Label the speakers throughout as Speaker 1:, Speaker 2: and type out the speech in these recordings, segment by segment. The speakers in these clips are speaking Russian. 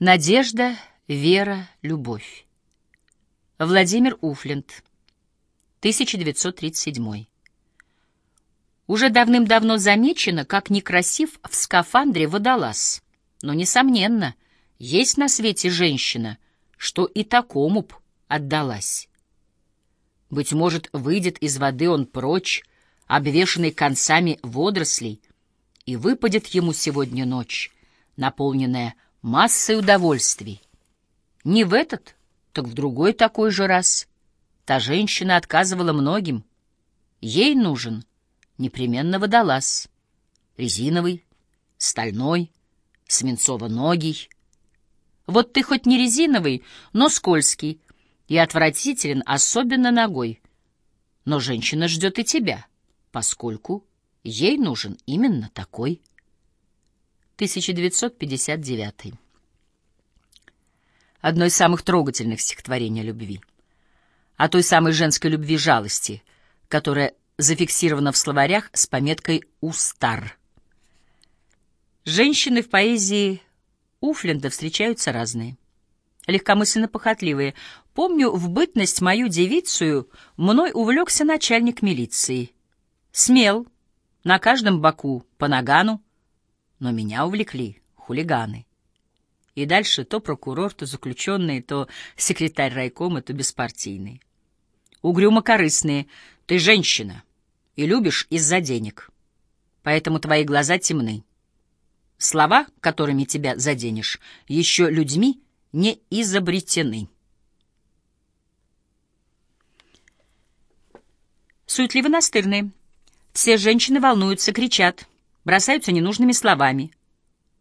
Speaker 1: Надежда, вера, любовь. Владимир Уфлент, 1937. Уже давным-давно замечено, как некрасив в скафандре водолаз. Но, несомненно, есть на свете женщина, что и такому б отдалась. Быть может, выйдет из воды он прочь, обвешанный концами водорослей, и выпадет ему сегодня ночь, наполненная массой удовольствий. Не в этот, так в другой такой же раз. Та женщина отказывала многим. Ей нужен непременно водолаз. Резиновый, стальной, свинцово-ногий. Вот ты хоть не резиновый, но скользкий и отвратителен, особенно ногой. Но женщина ждет и тебя, поскольку ей нужен именно такой. 1959. Одно из самых трогательных стихотворений о любви. О той самой женской любви жалости, которая зафиксирована в словарях с пометкой «Устар». Женщины в поэзии Уфленда встречаются разные. Легкомысленно-похотливые. Помню, в бытность мою девицию мной увлекся начальник милиции. Смел, на каждом боку по нагану, но меня увлекли хулиганы. И дальше то прокурор, то заключенный, то секретарь райкома, то беспартийный. Угрюмо-корыстные. Ты женщина и любишь из-за денег. Поэтому твои глаза темны. Слова, которыми тебя заденешь, еще людьми не изобретены. Суетливо-настырные. Все женщины волнуются, кричат — бросаются ненужными словами.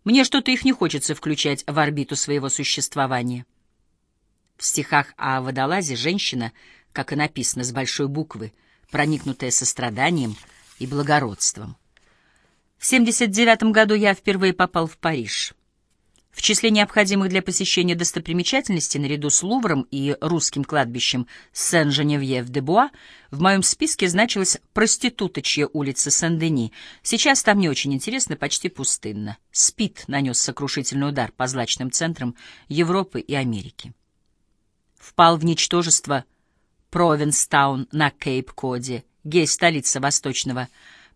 Speaker 1: Мне что-то их не хочется включать в орбиту своего существования. В стихах о водолазе женщина, как и написано с большой буквы, проникнутая состраданием и благородством. В 79 году я впервые попал в Париж. В числе необходимых для посещения достопримечательностей наряду с Лувром и русским кладбищем Сен-Женевьев-де-Буа в моем списке значилась проституточья улица Сен-Дени. Сейчас там не очень интересно, почти пустынно. СПИД нанес сокрушительный удар по злачным центрам Европы и Америки. Впал в ничтожество Провинстаун на Кейп-Коде, гей-столица восточного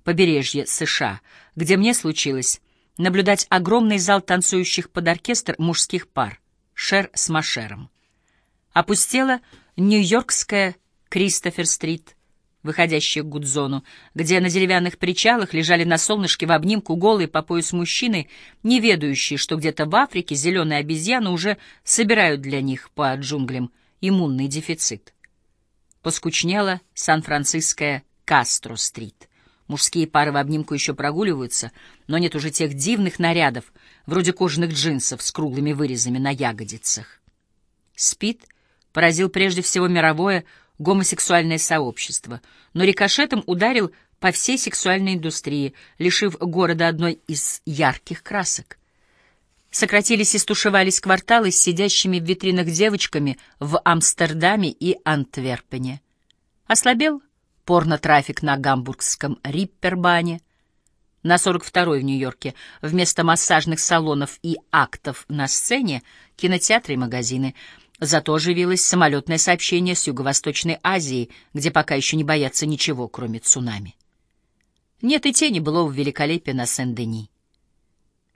Speaker 1: побережья США, где мне случилось наблюдать огромный зал танцующих под оркестр мужских пар, Шер с Машером. Опустела Нью-Йоркская Кристофер-стрит, выходящая к Гудзону, где на деревянных причалах лежали на солнышке в обнимку голые по пояс мужчины, не ведающие, что где-то в Африке зеленые обезьяны уже собирают для них по джунглям иммунный дефицит. Поскучнела Сан-Франциская Кастро-стрит. Мужские пары в обнимку еще прогуливаются, но нет уже тех дивных нарядов, вроде кожаных джинсов с круглыми вырезами на ягодицах. Спид поразил прежде всего мировое гомосексуальное сообщество, но рикошетом ударил по всей сексуальной индустрии, лишив города одной из ярких красок. Сократились и стушевались кварталы с сидящими в витринах девочками в Амстердаме и Антверпене. Ослабел порно-трафик на гамбургском Риппербане, на 42-й в Нью-Йорке вместо массажных салонов и актов на сцене кинотеатры и магазины. Зато оживилось самолетное сообщение с Юго-Восточной Азии, где пока еще не боятся ничего, кроме цунами. Нет и тени былого великолепия на Сен-Дени.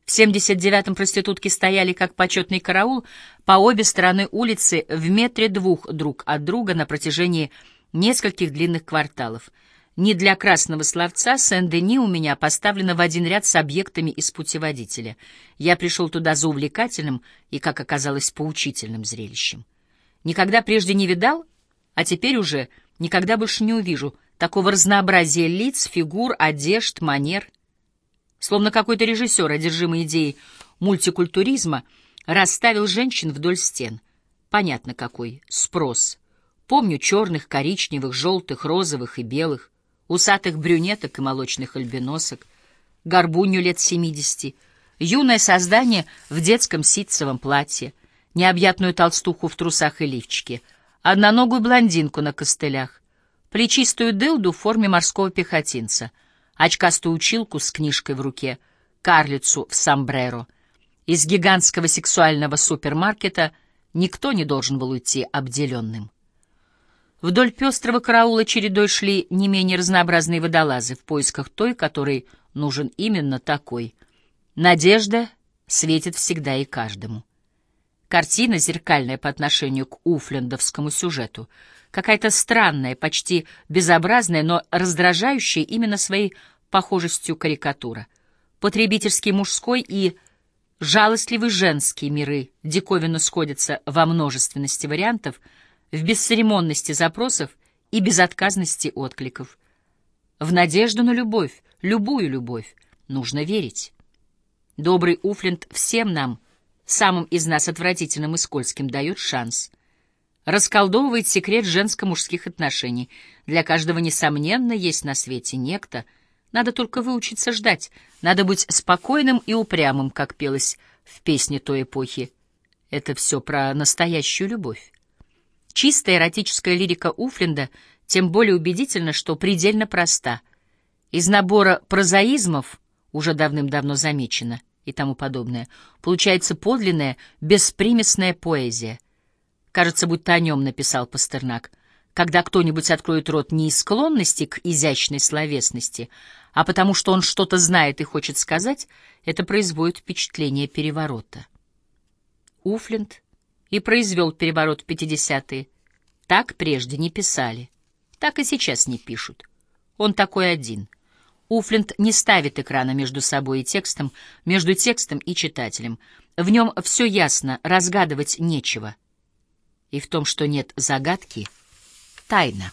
Speaker 1: В 79-м проститутки стояли, как почетный караул, по обе стороны улицы в метре двух друг от друга на протяжении нескольких длинных кварталов. Не для красного словца Сен-Дени у меня поставлено в один ряд с объектами из путеводителя. Я пришел туда за увлекательным и, как оказалось, поучительным зрелищем. Никогда прежде не видал, а теперь уже никогда больше не увижу такого разнообразия лиц, фигур, одежд, манер. Словно какой-то режиссер, одержимый идеей мультикультуризма, расставил женщин вдоль стен. Понятно какой спрос — Помню черных, коричневых, желтых, розовых и белых, усатых брюнеток и молочных альбиносок, горбунью лет семидесяти, юное создание в детском ситцевом платье, необъятную толстуху в трусах и лифчике, одноногую блондинку на костылях, плечистую дылду в форме морского пехотинца, очкастую училку с книжкой в руке, карлицу в сомбреро, Из гигантского сексуального супермаркета никто не должен был уйти обделенным. Вдоль пестрого караула чередой шли не менее разнообразные водолазы в поисках той, которой нужен именно такой. Надежда светит всегда и каждому. Картина зеркальная по отношению к уфлендовскому сюжету, какая-то странная, почти безобразная, но раздражающая именно своей похожестью карикатура. Потребительский мужской и жалостливый женский миры диковинно сходятся во множественности вариантов, в бесцеремонности запросов и безотказности откликов. В надежду на любовь, любую любовь, нужно верить. Добрый Уфленд всем нам, самым из нас отвратительным и скользким, дает шанс. Расколдовывает секрет женско-мужских отношений. Для каждого, несомненно, есть на свете некто. Надо только выучиться ждать. Надо быть спокойным и упрямым, как пелось в песне той эпохи. Это все про настоящую любовь. Чистая эротическая лирика Уфленда тем более убедительна, что предельно проста. Из набора прозаизмов уже давным-давно замечено и тому подобное, получается подлинная, беспримесная поэзия. Кажется, будто о нем написал Пастернак. Когда кто-нибудь откроет рот не из склонности к изящной словесности, а потому что он что-то знает и хочет сказать, это производит впечатление переворота. Уфленд и произвел переворот в 50-е. Так прежде не писали, так и сейчас не пишут. Он такой один — Уфлинт не ставит экрана между собой и текстом, между текстом и читателем. В нем все ясно, разгадывать нечего. И в том, что нет загадки, тайна.